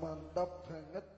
mantap banget